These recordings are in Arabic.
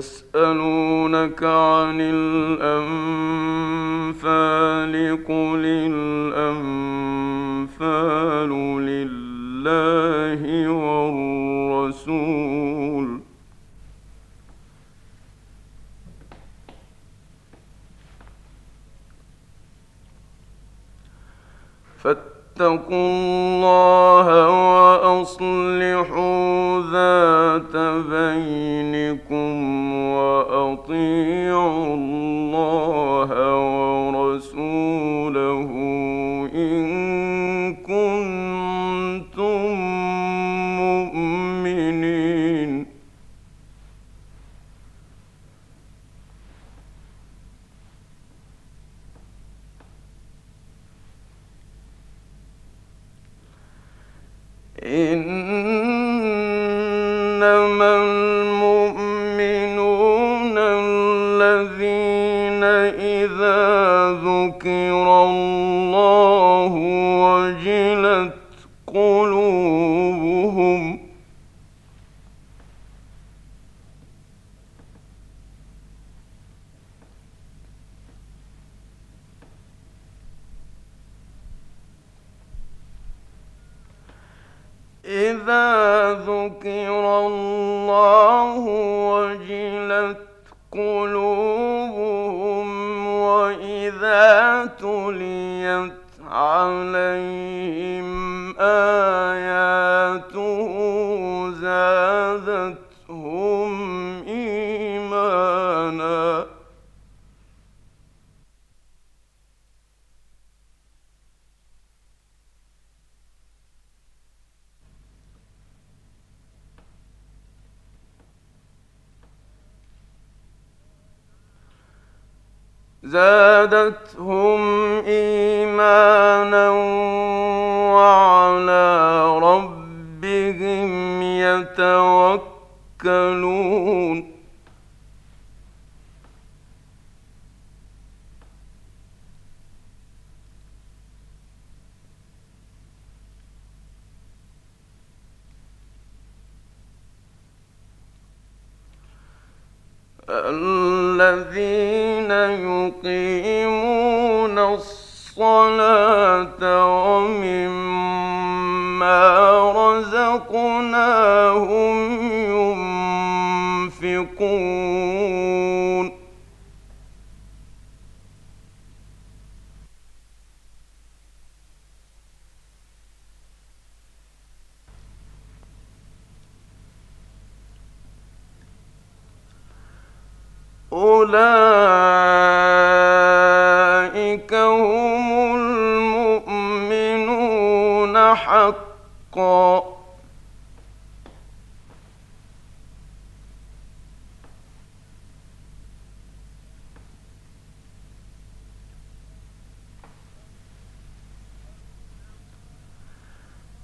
يسألونك عن الأنفال قل الأنفال لله والرسول. فاتقوا الله وأصلحوا ذات بينكم وأطيعوا الله ذكر الله الذين يقيمون الصلاة ومما رزقناهم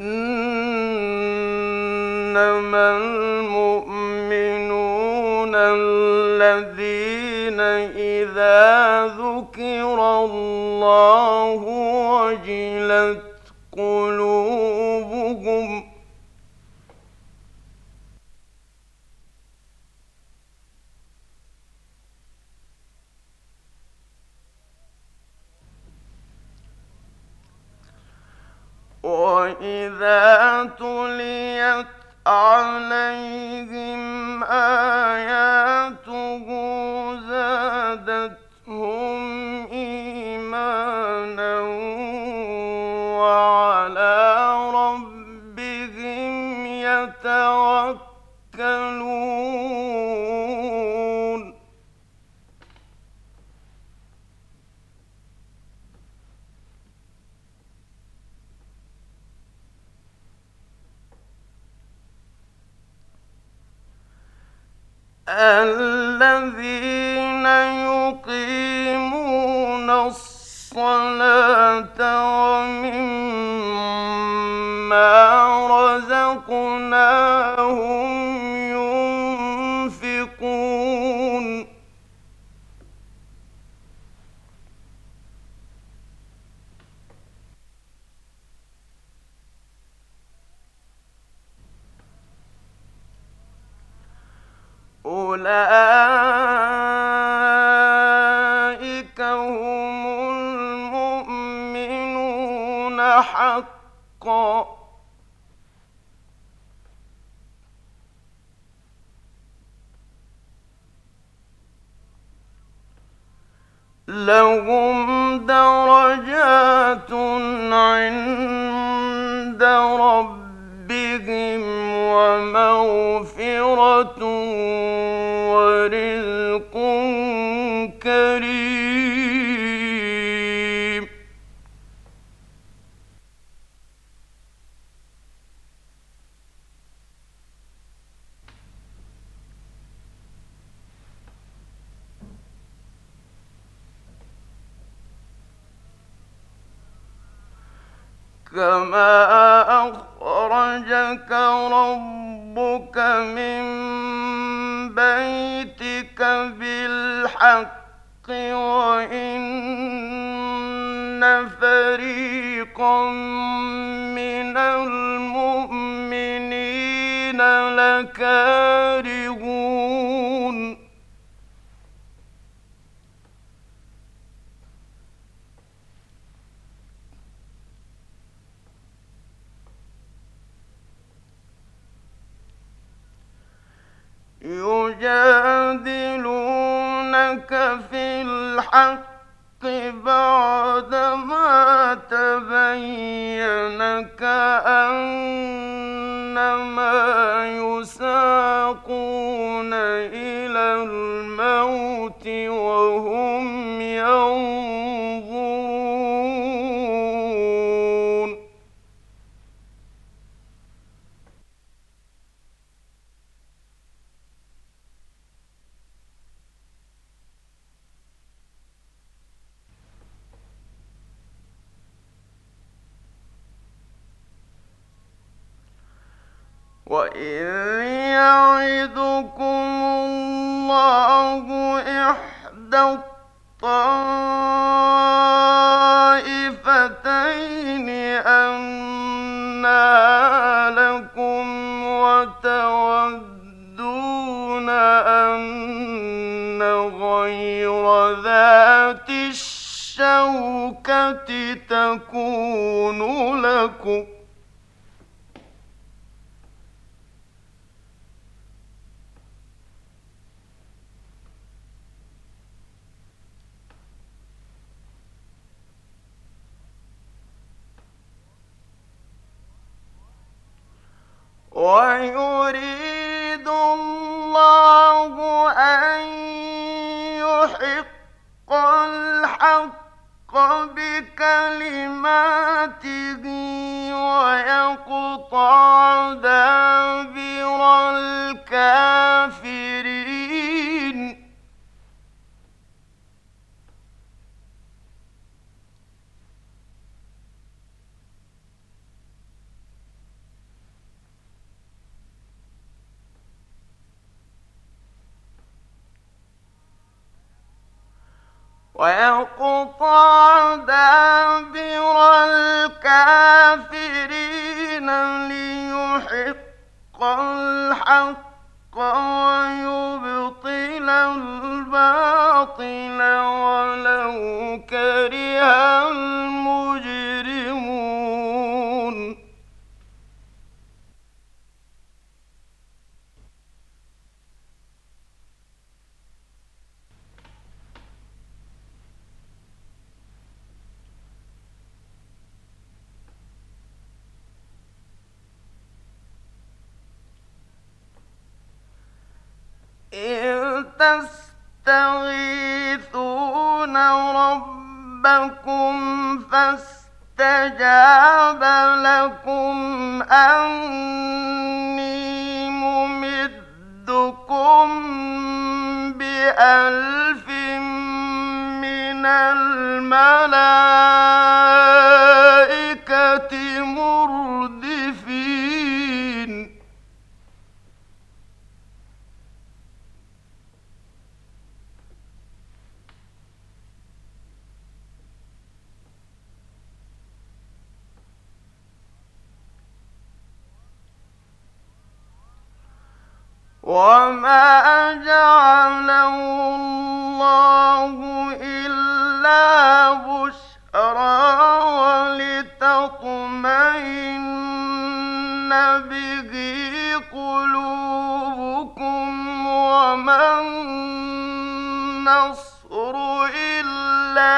إنما المؤمنون الذين إذا ذكر الله وجلت قلوبهم وإذا تليت عليهم آياته زادتهم الذين يقيمون الصلاة ومما رزقناهم لهم درجات عند ربهم ومغفرة ورزق كما أخرجك ربك من بيتك بالحق وإن فريقا يجادلونك في الحق بعدما تبين يعدكم الله إحدى الطائفتين أنها لكم وتودون أن غير ذات الشوكة تكون لكم ويريد الله أن يحق الحق بكلماته ويقطع دابر الكافرين ويقطع دابر الكافرين ليحق الحق ويبطل الباطل ولو كره المجرمون إذ تستغيثون ربكم فاستجاب لكم أني ممدكم بألف من الملائكة وما جعله الله إلا بشرى ولتطمئن به قلوبكم وما النصر إلا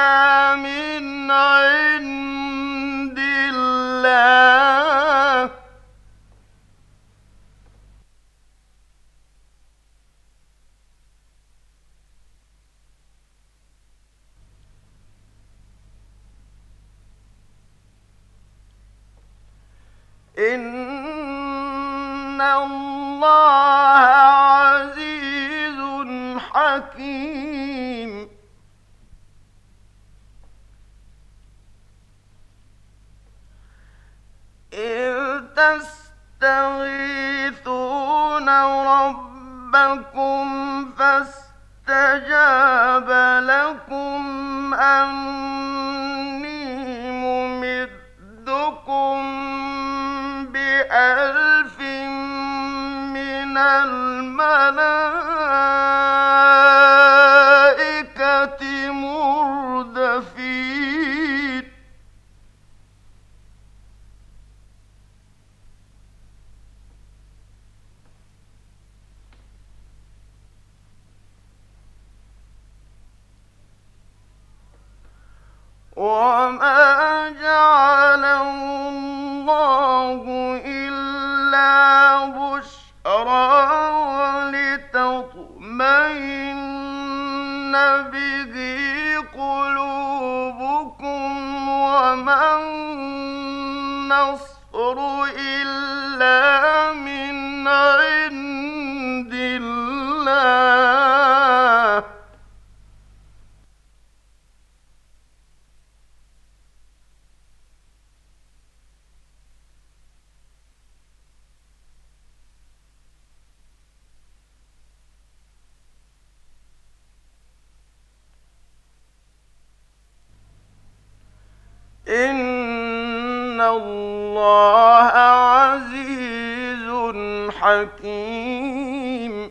من عند الله إن الله عزيز حكيم إذ تستغيثون ربكم فاستجاب لكم أني ولتطمئن به قلوبكم وما إلا من عند الله. إن الله عزيز حكيم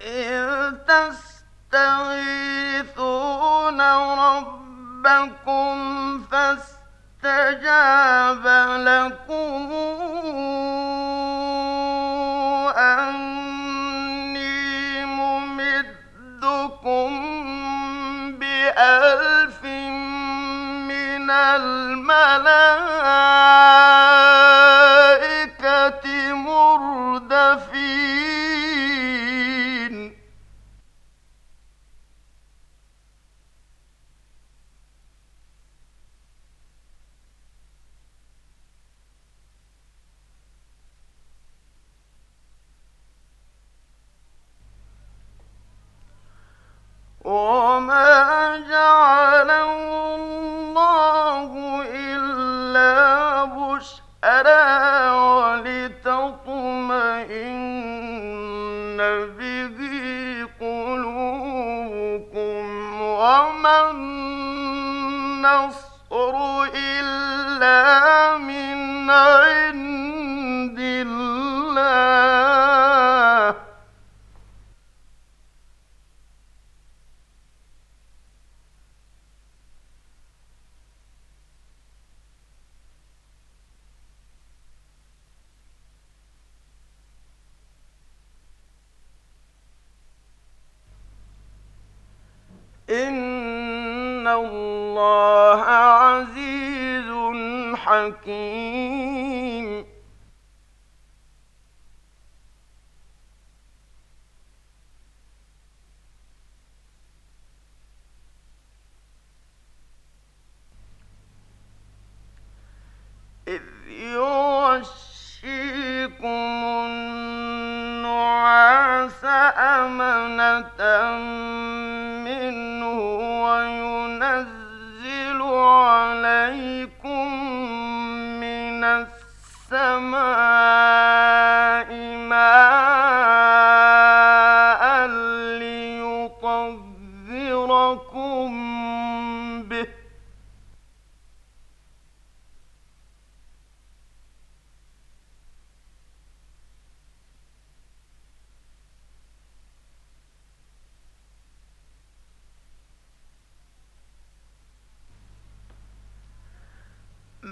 إذ تستغيثون ربكم فاستجاب لكم وما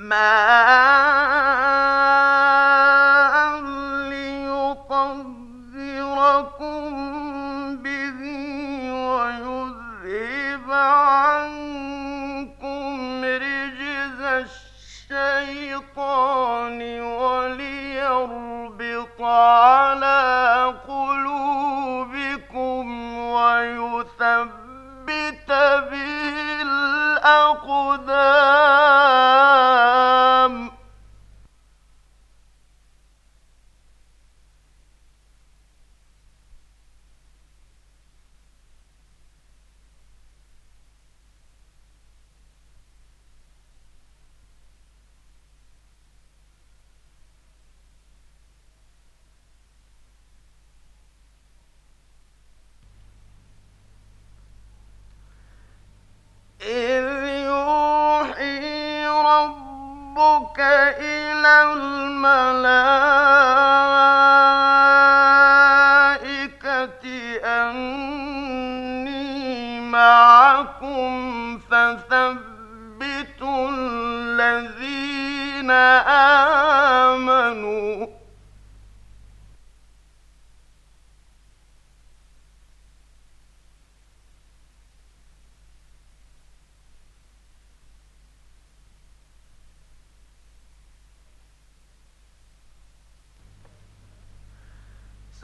my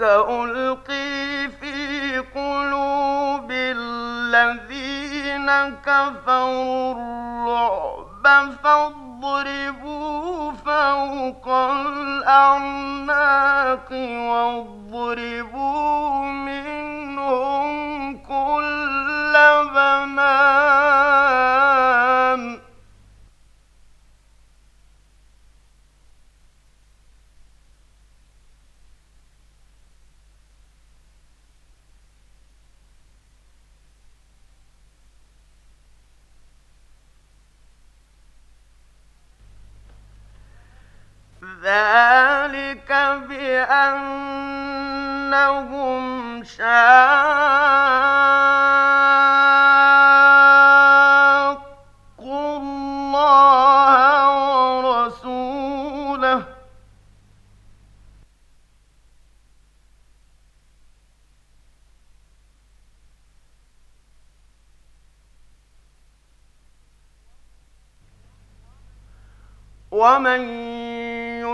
سألقي في قلوب الذين كفروا الرعب فاضربوا فوق الأعناق واضربوا منهم ذلك بأنهم شاقوا الله ورسوله. ومن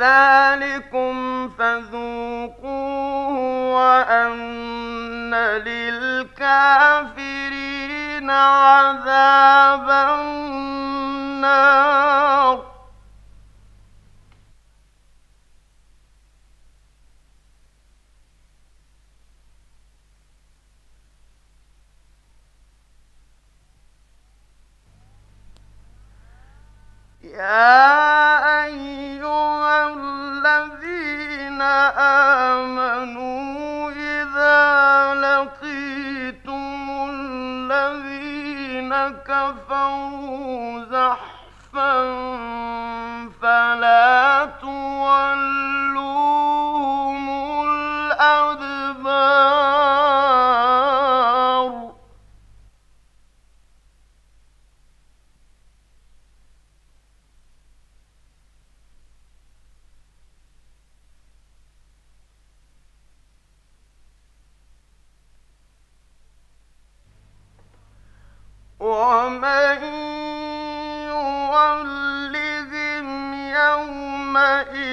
ذلكم فذوقوه وأن للكافرين عذاب النار. يا يومئذ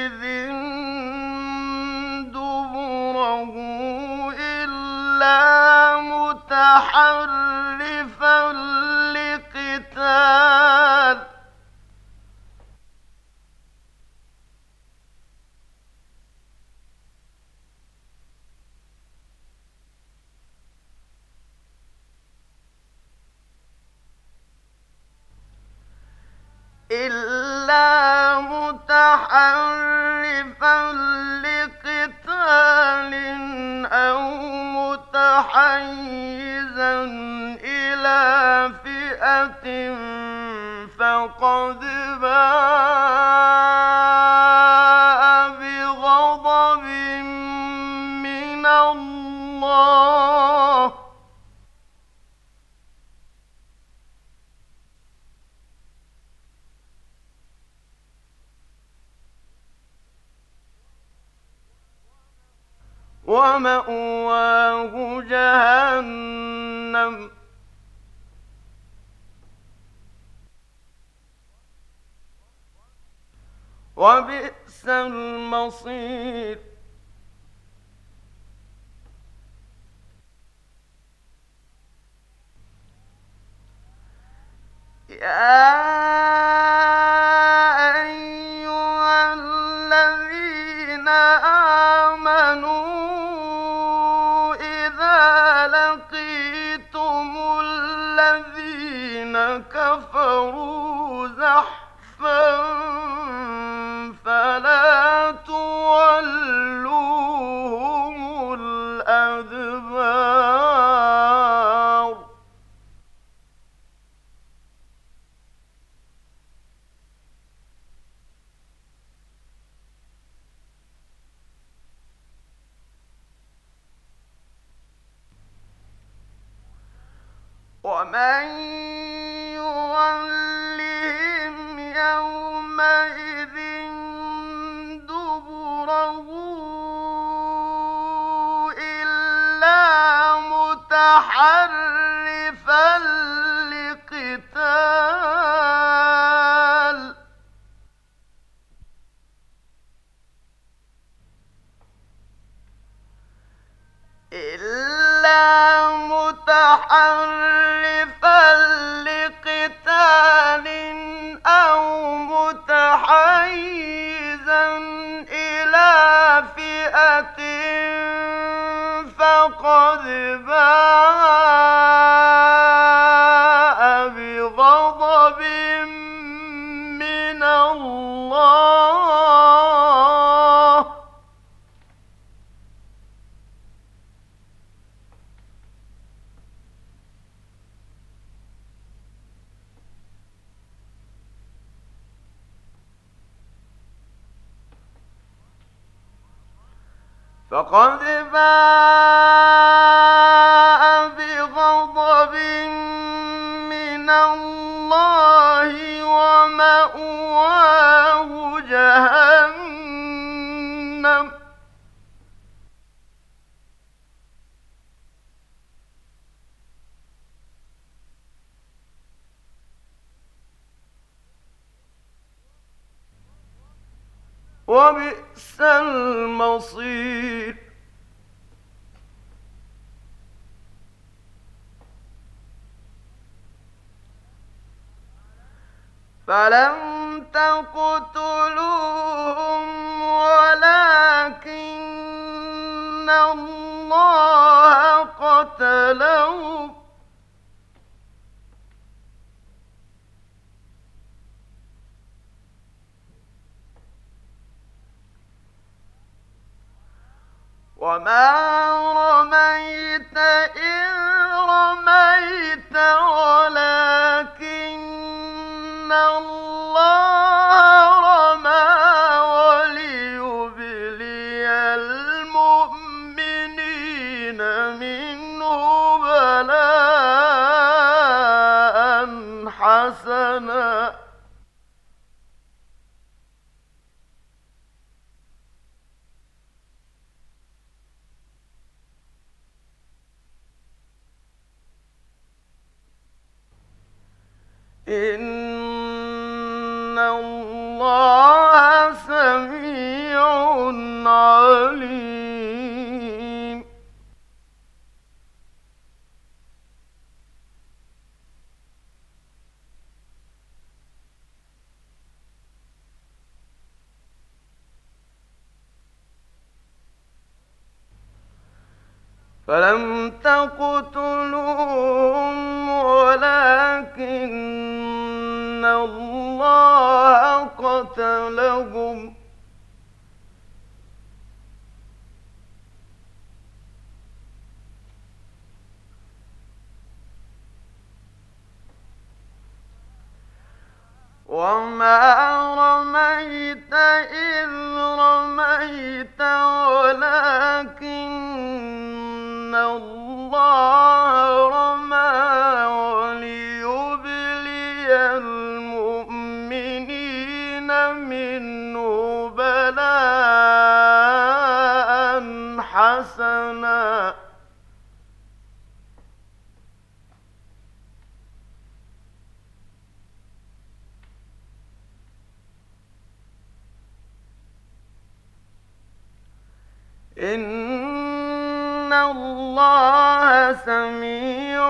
الله. ومأواه جهنم. وبئس المصير. يا أيها وبئس المصير. فلم تقتلوهم ولكن الله قتلهم. وما رميت إذ رميت ولكن الله ولكن الله قتلهم. وما إن الله سميع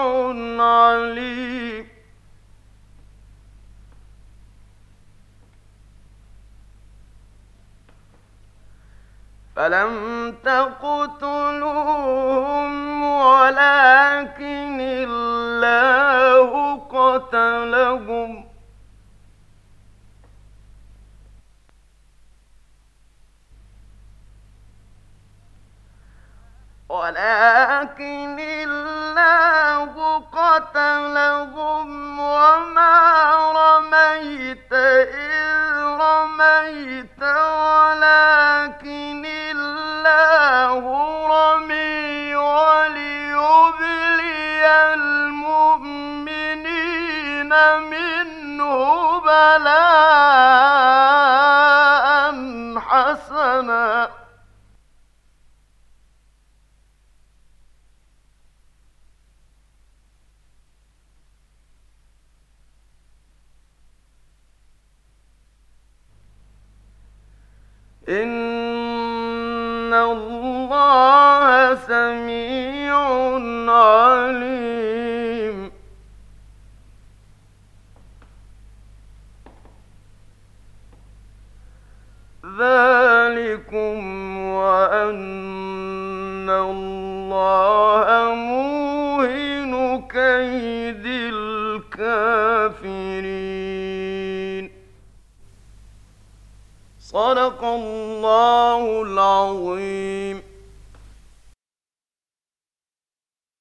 عليم فلم تقتلوهم ولكن الله قتلهم ولكن الله قتلهم وما رميت إذ رميت ولكن الله رمي وليبلي المؤمنين منه بلاء.